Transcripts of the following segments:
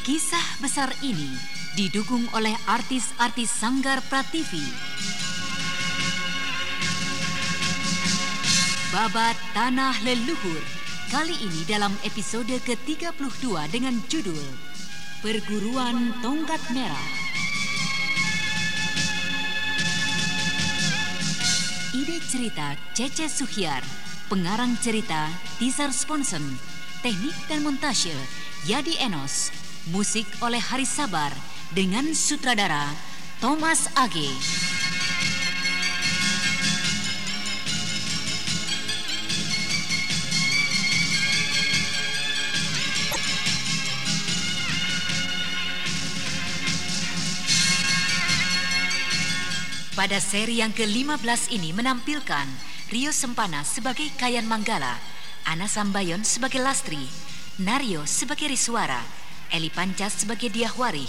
Kisah besar ini didukung oleh artis-artis Sanggar Prativi. Babat Tanah Leluhur kali ini dalam episode ke-32 dengan judul Perguruan Tongkat Merah. Ide cerita Cece Suhyar, pengarang cerita Tizar Sponsen, teknik dan montase Yadi Enos, musik oleh Hari Sabar dengan sutradara Thomas Age. Pada seri yang ke-15 ini menampilkan Rio Sempana sebagai Kayan Manggala, Ana Sambayon sebagai Lastri, Nario sebagai Riswara, Eli Pancas sebagai Diahwari,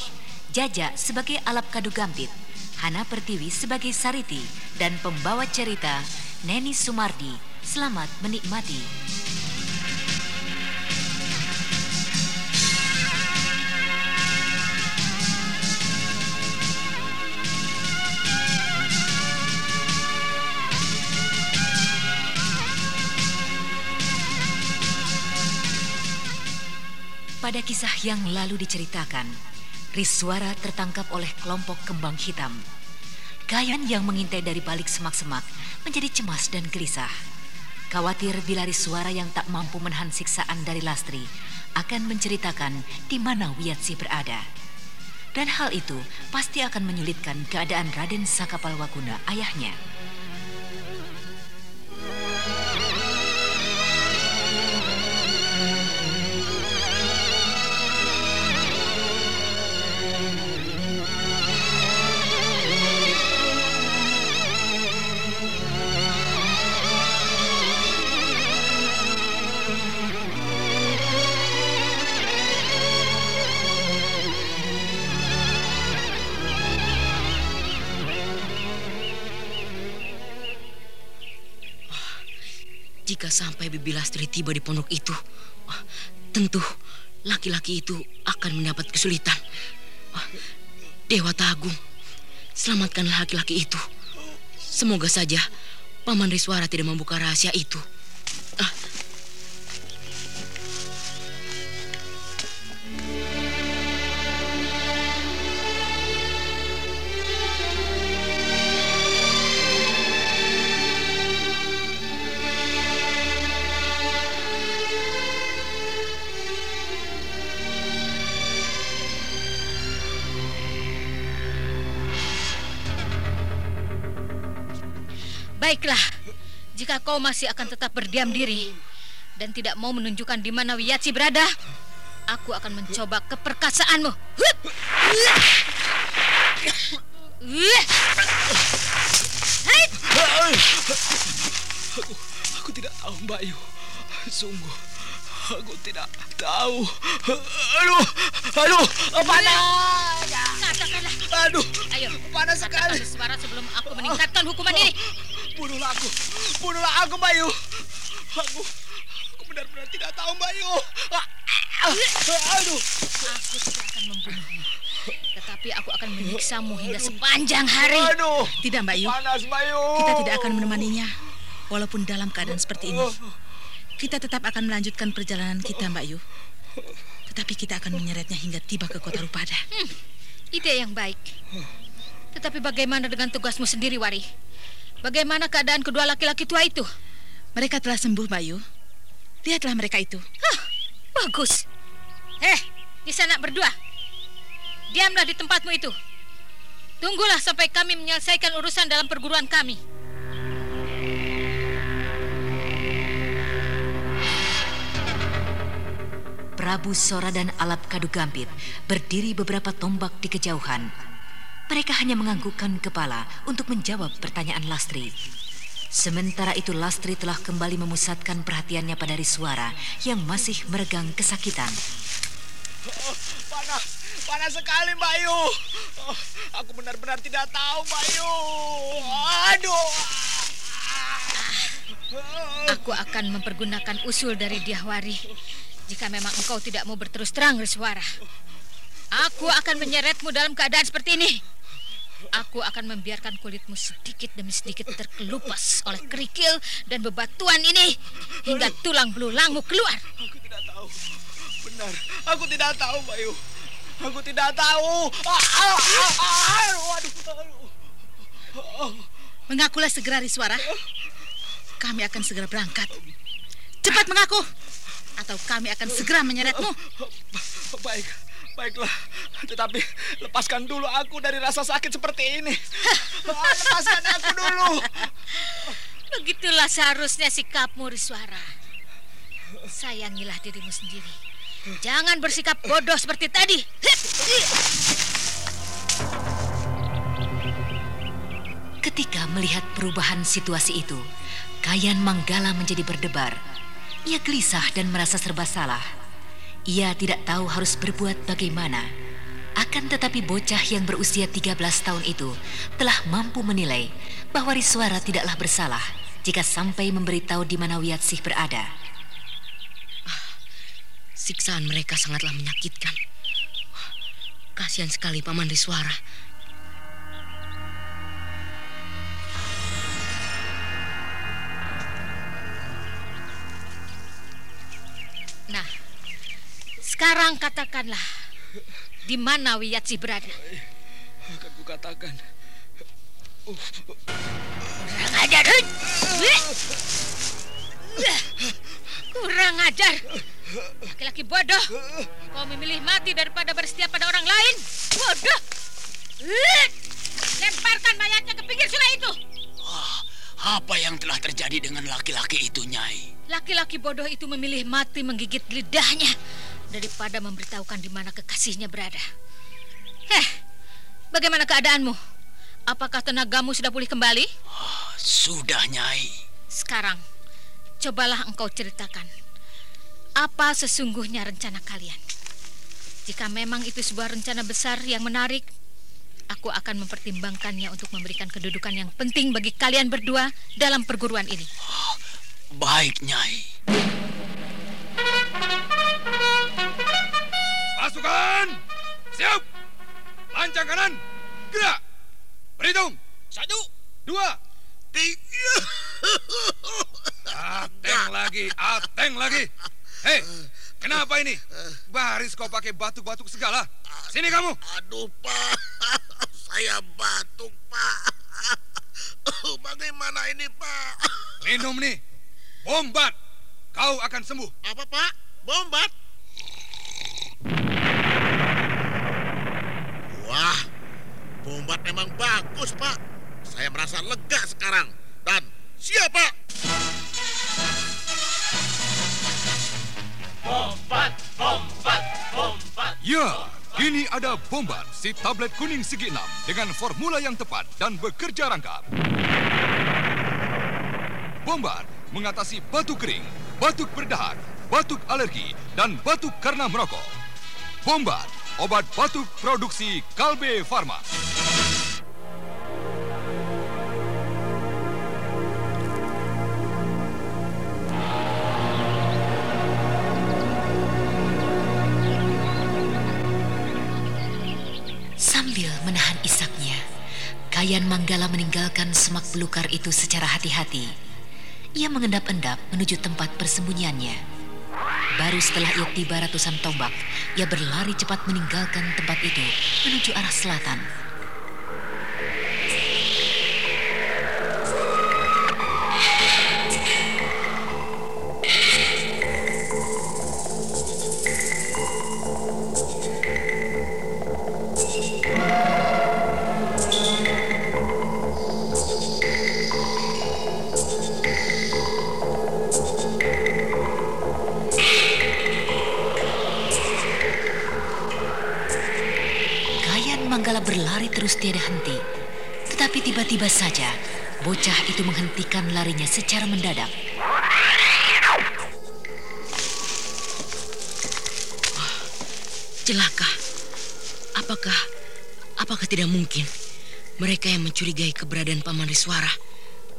Jaja sebagai Alap Kadu Gampit, Hana Pertiwi sebagai Sariti, dan pembawa cerita Neni Sumardi. Selamat menikmati. Pada kisah yang lalu diceritakan, Riswara tertangkap oleh kelompok kembang hitam. Gayan yang mengintai dari balik semak-semak menjadi cemas dan gelisah. Khawatir bila Riswara yang tak mampu menahan siksaan dari Lastri akan menceritakan di mana Wiyatsi berada. Dan hal itu pasti akan menyulitkan keadaan Raden Sakapalwakuna ayahnya. Jika sampai Bibi Lastri tiba di pondok itu, tentu laki-laki itu akan mendapat kesulitan. Dewa Tagung, selamatkanlah laki-laki itu. Semoga saja Paman Riswara tidak membuka rahasia itu. Ah, Baiklah, jika kau masih akan tetap berdiam diri dan tidak mau menunjukkan di mana Wiyatsi berada, aku akan mencoba keperkasaanmu. Aku, aku tidak tahu Mbak Yu. Sungguh, aku tidak tahu. Aduh, aduh, panas. Katakanlah, Aduh, ayo, panas sekali. suara sebelum aku meningkatkan hukuman ini. Bunuhlah aku, bunuhlah aku Mbak Yu. Aku, aku benar-benar tidak tahu Mbak Yu. Ah, ah, Aduh, Aku tidak akan membunuhmu, tetapi aku akan menyiksamu hingga sepanjang hari. aduh, Tidak, Mbak Yu. panas Mbak Yu. Kita tidak akan menemaninya. Walaupun dalam keadaan seperti ini. Kita tetap akan melanjutkan perjalanan kita, Mbak Yu. Tetapi kita akan menyeretnya hingga tiba ke kota Rupada. Hmm, ide yang baik. Tetapi bagaimana dengan tugasmu sendiri, Wari? Bagaimana keadaan kedua laki-laki tua itu? Mereka telah sembuh, Mbak Yu. Lihatlah mereka itu. Hah, bagus. Eh, di sana berdua. Diamlah di tempatmu itu. Tunggulah sampai kami menyelesaikan urusan dalam perguruan kami. Prabu Sora dan Alap Kadu Gampit berdiri beberapa tombak di kejauhan. Mereka hanya menganggukkan kepala untuk menjawab pertanyaan Lastri. Sementara itu Lastri telah kembali memusatkan perhatiannya pada Riswara yang masih meregang kesakitan. Panas, panas sekali Mbak Yu. Oh, aku benar-benar tidak tahu Mbak Yu. Aduh. Aku akan mempergunakan usul dari Diahwari jika memang engkau tidak mau berterus terang bersuara. Aku akan menyeretmu dalam keadaan seperti ini. Aku akan membiarkan kulitmu sedikit demi sedikit terkelupas oleh kerikil dan bebatuan ini hingga tulang belulangmu keluar. Aku tidak tahu. Benar, aku tidak tahu, Bayu. Aku tidak tahu. Ah, ah, ah, ah. Mengakulah segera Riswara. Kami akan segera berangkat. Cepat mengaku atau kami akan segera menyeretmu. Baik, baiklah. Tetapi lepaskan dulu aku dari rasa sakit seperti ini. Ah, Lepaskan aku dulu. Begitulah seharusnya sikapmu, Riswara. Sayangilah dirimu sendiri. Jangan bersikap bodoh seperti tadi. Ketika melihat perubahan situasi itu, Kayan Manggala menjadi berdebar. Ia gelisah dan merasa serba salah. Ia tidak tahu harus berbuat bagaimana. Akan tetapi bocah yang berusia 13 tahun itu telah mampu menilai bahwa Riswara tidaklah bersalah jika sampai memberitahu di mana Wiyatsih berada. Siksaan mereka sangatlah menyakitkan. Kasihan sekali Paman Riswara. Sekarang katakanlah di mana Wiyatsi berada. Akan kukatakan. Kurang ajar. Kurang ajar. Laki-laki bodoh. Kau memilih mati daripada bersetia pada orang lain. Bodoh. Lemparkan mayatnya ke pinggir sungai itu. Apa yang telah terjadi dengan laki-laki itu, Nyai? Laki-laki bodoh itu memilih mati menggigit lidahnya daripada memberitahukan di mana kekasihnya berada. Heh, bagaimana keadaanmu? Apakah tenagamu sudah pulih kembali? Sudah, Nyai. Sekarang, cobalah engkau ceritakan. Apa sesungguhnya rencana kalian? Jika memang itu sebuah rencana besar yang menarik, aku akan mempertimbangkannya untuk memberikan kedudukan yang penting bagi kalian berdua dalam perguruan ini. Baik, Nyai. Siap! Lancang kanan! Gerak! Berhitung! Satu, Dua! tiga. Ateng lagi! Ateng lagi! Hei! Kenapa ini? Baris kau pakai batuk-batuk segala. Sini kamu! Aduh, Pak. Saya batuk, Pak. Bagaimana ini, Pak? Minum nih. Bombat! Kau akan sembuh. Apa, Pak? Bombat? Wah, bombat memang bagus, Pak. Saya merasa lega sekarang. Dan siap, Pak. Ya, kini ada Bombat, si tablet kuning segi enam dengan formula yang tepat dan bekerja rangkap. Bombat mengatasi batuk kering, batuk berdahak, batuk alergi, dan batuk karena merokok. Bombat, obat batuk produksi Kalbe Farma. Sambil menahan isaknya, Kayan Manggala meninggalkan semak belukar itu secara hati-hati. Ia mengendap-endap menuju tempat persembunyiannya. Baru setelah ia tiba ratusan tombak, ia berlari cepat meninggalkan tempat itu menuju arah selatan. Itu menghentikan larinya secara mendadak. Celaka. Apakah apakah tidak mungkin mereka yang mencurigai keberadaan Paman Riswara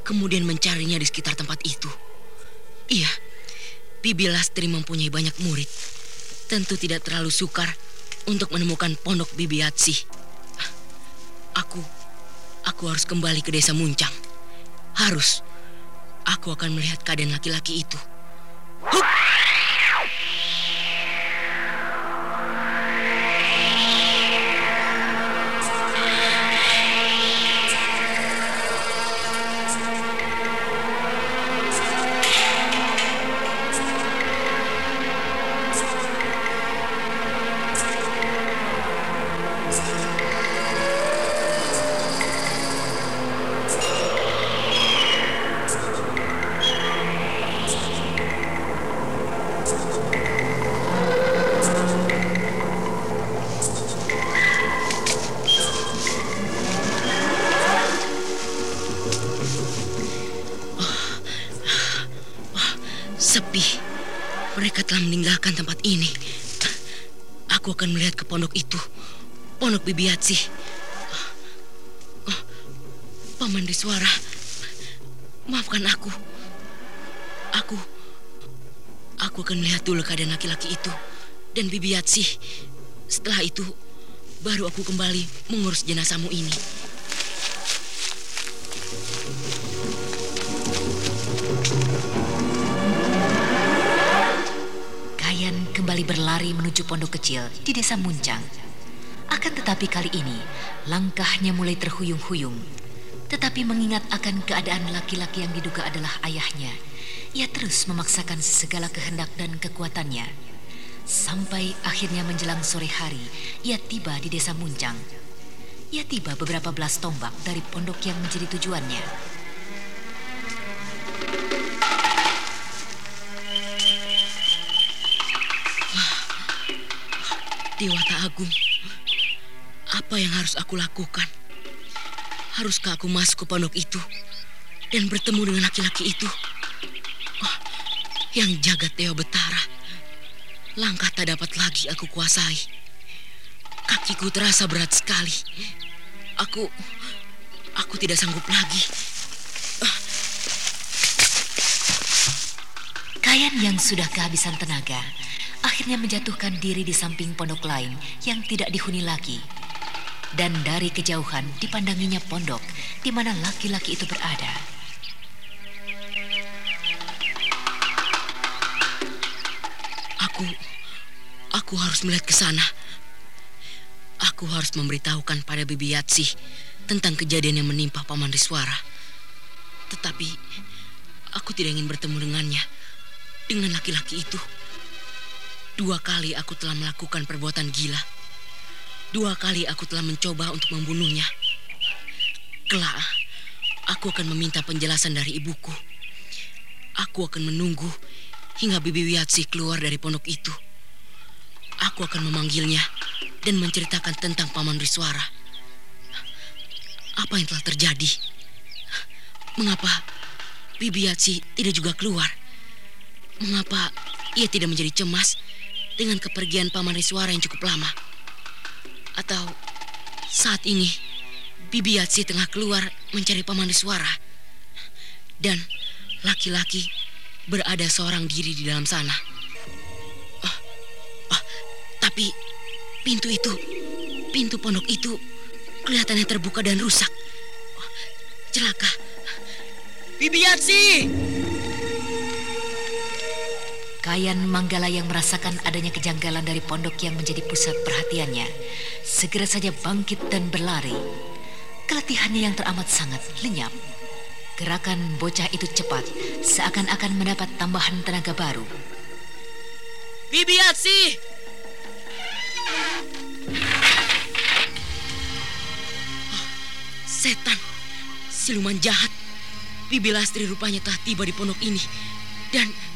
kemudian mencarinya di sekitar tempat itu? Iya. Bibi Lastri mempunyai banyak murid. Tentu tidak terlalu sukar untuk menemukan pondok Bibi Yatsi. Aku, aku harus kembali ke desa Muncang. Harus. Aku akan melihat keadaan laki-laki itu. Pondok itu. Pondok Bibiatsi. Oh, Paman Diswara. Maafkan aku. Aku aku akan melihat dulu keadaan laki-laki itu dan Bibiatsi. Setelah itu baru aku kembali mengurus jenazahmu ini. Menuju pondok kecil di desa Muncang. Akan tetapi kali ini, langkahnya mulai terhuyung-huyung. Tetapi mengingat akan keadaan laki-laki yang diduga adalah ayahnya, ia terus memaksakan segala kehendak dan kekuatannya. Sampai akhirnya menjelang sore hari, ia tiba di desa Muncang. Ia tiba beberapa belas tombak dari pondok yang menjadi tujuannya. Dewata Agung, apa yang harus aku lakukan? Haruskah aku masuk ke pondok itu dan bertemu dengan laki-laki itu? Oh, yang jagat Dewa Betara. Langkah tak dapat lagi aku kuasai. Kakiku terasa berat sekali. Aku, aku tidak sanggup lagi. Kayan yang sudah kehabisan tenaga akhirnya menjatuhkan diri di samping pondok lain yang tidak dihuni lagi. Dan dari kejauhan dipandanginya pondok di mana laki-laki itu berada. Aku, aku harus melihat ke sana. Aku harus memberitahukan pada Bibi Yatsi tentang kejadian yang menimpa Paman Riswara. Tetapi aku tidak ingin bertemu dengannya, dengan laki-laki itu. Dua kali aku telah melakukan perbuatan gila. Dua kali aku telah mencoba untuk membunuhnya. Kelak, aku akan meminta penjelasan dari ibuku. Aku akan menunggu hingga Bibi Wiyatsi keluar dari pondok itu. Aku akan memanggilnya dan menceritakan tentang Paman Riswara. Apa yang telah terjadi? Mengapa Bibi Yatsi tidak juga keluar? Mengapa ia tidak menjadi cemas dengan kepergian Paman Riswara yang cukup lama? Atau saat ini Bibi Yatsi tengah keluar mencari Paman Riswara dan laki-laki berada seorang diri di dalam sana. Oh, oh, tapi pintu itu, pintu pondok itu kelihatannya terbuka dan rusak. Oh, celaka. Bibi Yatsi! Kayan Manggala yang merasakan adanya kejanggalan dari pondok yang menjadi pusat perhatiannya, segera saja bangkit dan berlari. Keletihannya yang teramat sangat lenyap. Gerakan bocah itu cepat, seakan-akan mendapat tambahan tenaga baru. Bibi Yatsi! Ah, Setan, siluman jahat. Bibi Lastri rupanya telah tiba di pondok ini. Dan...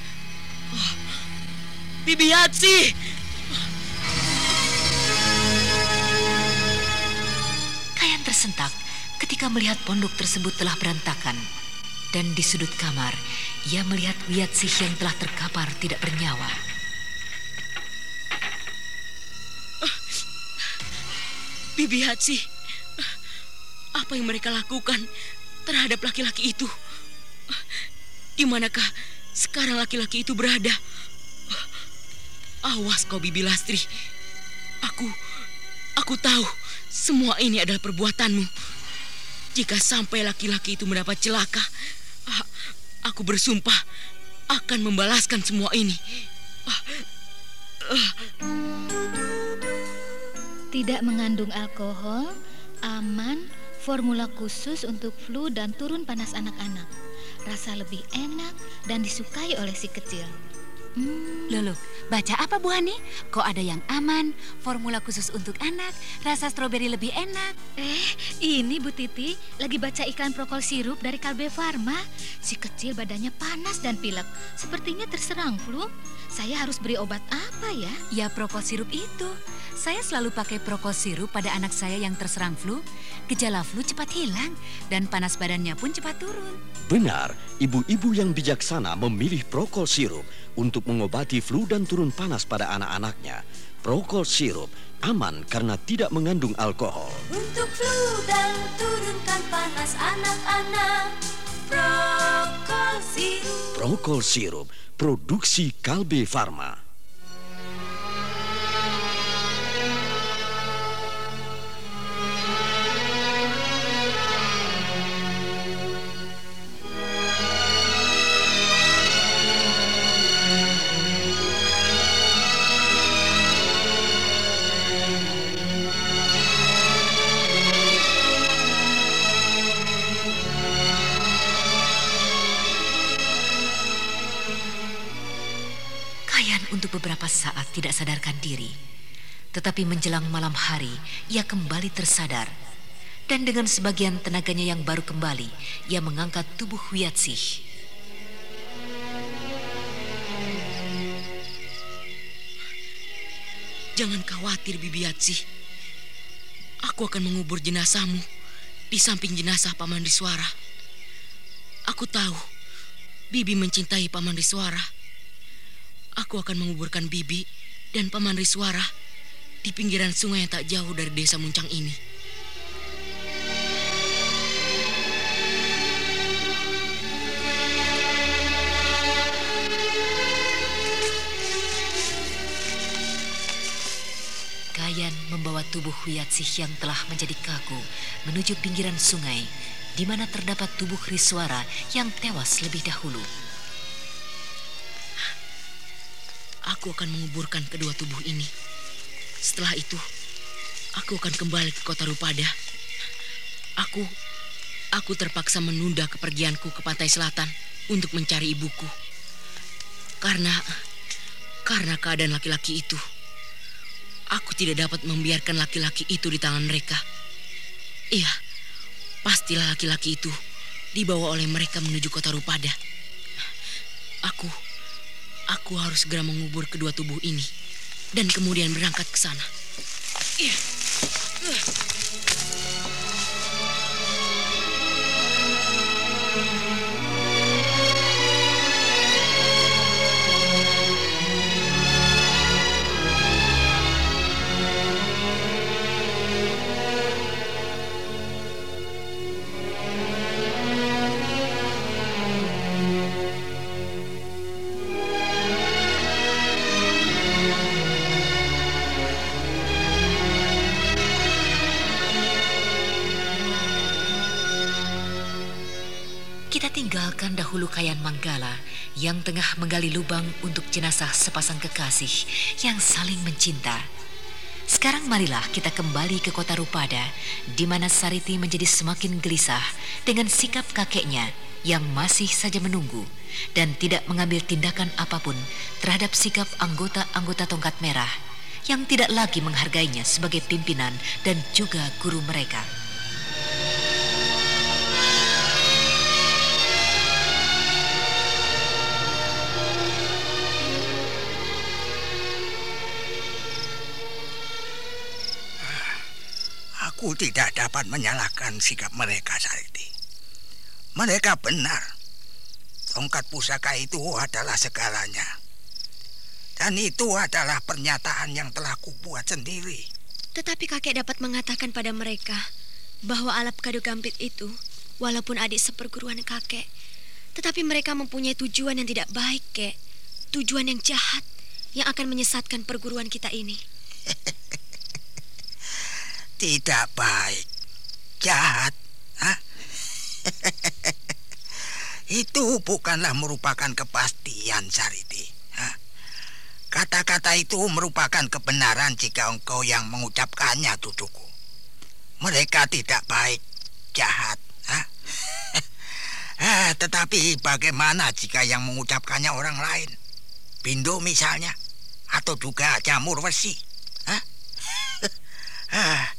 Bibi Yatsi! Kayan tersentak ketika melihat pondok tersebut telah berantakan. Dan di sudut kamar, ia melihat Wiyatsih yang telah terkapar tidak bernyawa. Bibi Hatsi, apa yang mereka lakukan terhadap laki-laki itu? Di manakah sekarang laki-laki itu berada? Awas kau Bibi Lastri, aku Aku, tahu semua ini adalah perbuatanmu. Jika sampai laki-laki itu mendapat celaka, aku bersumpah akan membalaskan semua ini. Tidak mengandung alkohol, aman, formula khusus untuk flu dan turun panas anak-anak. Rasa lebih enak dan disukai oleh si kecil. Hmm. Loh, baca apa Bu Hani? Kok ada yang aman, formula khusus untuk anak, rasa stroberi lebih enak? Eh, ini Bu Titi lagi baca iklan prokol sirup dari Kalbe Farma. Si kecil badannya panas dan pilek, sepertinya terserang flu. Saya harus beri obat apa ya? Ya prokol sirup itu. Saya selalu pakai prokol sirup pada anak saya yang terserang flu. Gejala flu cepat hilang dan panas badannya pun cepat turun. Benar, ibu-ibu yang bijaksana memilih prokol sirup untuk mengobati flu dan turun panas pada anak-anaknya. Prokol sirup aman karena tidak mengandung alkohol. Untuk flu dan turunkan panas anak-anak. Prokol sirup. Prokol sirup produksi Kalbe Farma. Untuk beberapa saat tidak sadarkan diri. Tetapi menjelang malam hari, ia kembali tersadar. Dan dengan sebagian tenaganya yang baru kembali, ia mengangkat tubuh Wiyatsih. Jangan khawatir, Bibi Yatsih. Aku akan mengubur jenazahmu di samping jenazah Paman Riswara. Aku tahu Bibi mencintai Paman Riswara. Aku akan menguburkan Bibi dan Paman Riswara di pinggiran sungai yang tak jauh dari desa Muncang ini. Kayan membawa tubuh Huyatsih yang telah menjadi kaku menuju pinggiran sungai di mana terdapat tubuh Riswara yang tewas lebih dahulu. Aku akan menguburkan kedua tubuh ini. Setelah itu, aku akan kembali ke kota Rupada. Aku, aku terpaksa menunda kepergianku ke pantai selatan untuk mencari ibuku. Karena, karena keadaan laki-laki itu, aku tidak dapat membiarkan laki-laki itu di tangan mereka. Iya, pastilah laki-laki itu dibawa oleh mereka menuju kota Rupada. Aku, Aku harus segera mengubur kedua tubuh ini dan kemudian berangkat ke sana. Uh. Kayan Manggala yang tengah menggali lubang untuk jenazah sepasang kekasih yang saling mencinta. Sekarang marilah kita kembali ke kota Rupada, di mana Sariti menjadi semakin gelisah dengan sikap kakeknya yang masih saja menunggu dan tidak mengambil tindakan apa pun terhadap sikap anggota-anggota tongkat merah yang tidak lagi menghargainya sebagai pimpinan dan juga guru mereka. Aku tidak dapat menyalahkan sikap mereka Sariti. Mereka benar. Tongkat pusaka itu adalah segalanya. Dan itu adalah pernyataan yang telah kubuat sendiri. Tetapi kakek dapat mengatakan pada mereka bahwa alap kado gampit itu, walaupun adik seperguruan kakek, tetapi mereka mempunyai tujuan yang tidak baik, kek. Tujuan yang jahat yang akan menyesatkan perguruan kita ini. tidak baik, jahat. Hah? itu bukanlah merupakan kepastian, Sariti. Kata-kata itu merupakan kebenaran jika engkau yang mengucapkannya, cucuku. Mereka tidak baik, jahat. Hah? ah, tetapi bagaimana jika yang mengucapkannya orang lain? Bindo misalnya, atau juga jamur besi. Hah?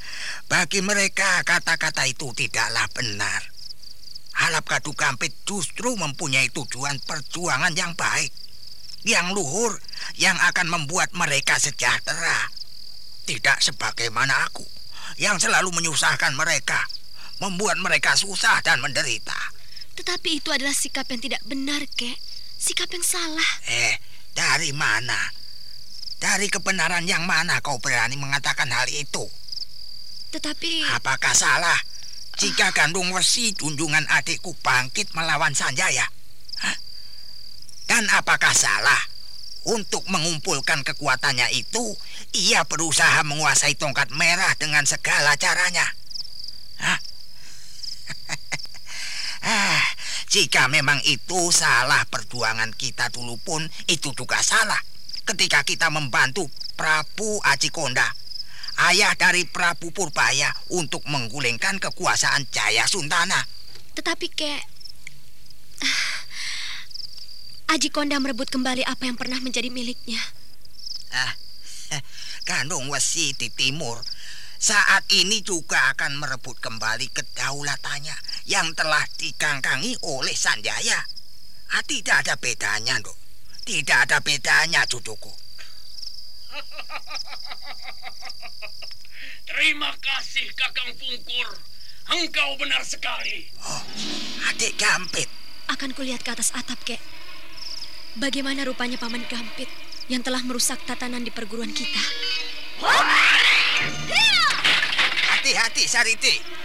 bagi mereka kata-kata itu tidaklah benar. Halap Kadu Kampit justru mempunyai tujuan perjuangan yang baik, yang luhur, yang akan membuat mereka sejahtera. Tidak sebagaimana aku, yang selalu menyusahkan mereka, membuat mereka susah dan menderita. Tetapi itu adalah sikap yang tidak benar, Kek. Sikap yang salah. Eh, dari mana? Dari kebenaran yang mana kau berani mengatakan hal itu? Tetapi... Apakah salah jika Gandung Wesi junjungan adikku bangkit melawan Sanjaya? Hah? Dan apakah salah untuk mengumpulkan kekuatannya itu, ia berusaha menguasai tongkat merah dengan segala caranya? Hah? ah, jika memang itu salah perjuangan kita dulu pun, itu juga salah. Ketika kita membantu Prabu Aji Konda ayah dari Prabu Purbaya untuk menggulingkan kekuasaan Jaya Suntana. Tetapi kek Aji Konda merebut kembali apa yang pernah menjadi miliknya. Ah, Gandung Wesi di timur saat ini juga akan merebut kembali kedaulatannya yang telah dikangkangi oleh Sanjaya. Ah, tidak ada bedanya, dok. Tidak ada bedanya, cucuku. Terima kasih Kakang Pungkur. Engkau benar sekali. Oh, adik Gampit. Akan kulihat ke atas atap, kek. Bagaimana rupanya Paman Gampit yang telah merusak tatanan di perguruan kita. Hati-hati, Sariti.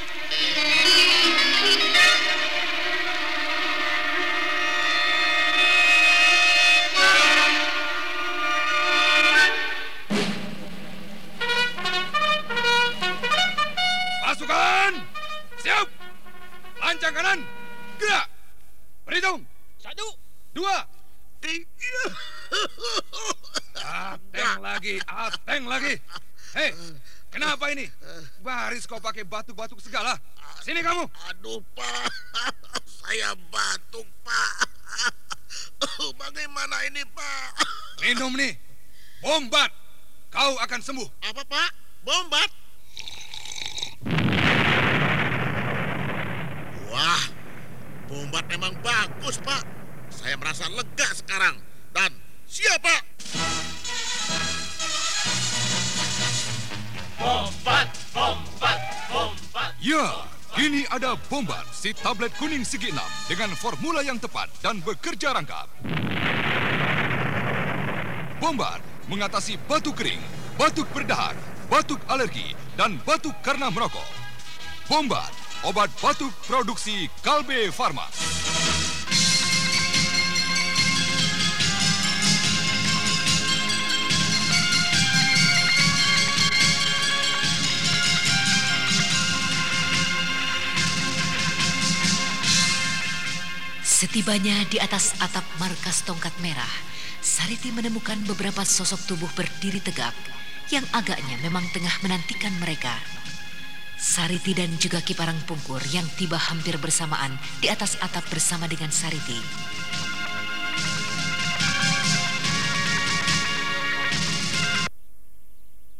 Kanan! Gerak! Berhitung! Satu! Dua! Tiga! Ateng lagi, ateng lagi. Hei, kenapa ini? Baris kau pakai batuk-batuk segala. Sini kamu. Aduh, Pak. Saya batuk, Pak. Bagaimana ini, Pak? Minum nih. Bombat. Kau akan sembuh. Apa, Pak? Bombat? Wah, bombat memang bagus, Pak. Saya merasa lega sekarang. Dan siapa? Bombat, bombat, bombat. Ya, kini ada Bombat, si tablet kuning segi enam dengan formula yang tepat dan bekerja rangkap. Bombat mengatasi batuk kering, batuk berdahak, batuk alergi, dan batuk karena merokok. Bombat, obat batuk produksi Kalbe Farma. Setibanya di atas atap markas tongkat merah, Sariti menemukan beberapa sosok tubuh berdiri tegak yang agaknya memang tengah menantikan mereka. Sariti dan juga Kiparang Pungkur yang tiba hampir bersamaan di atas atap bersama dengan Sariti.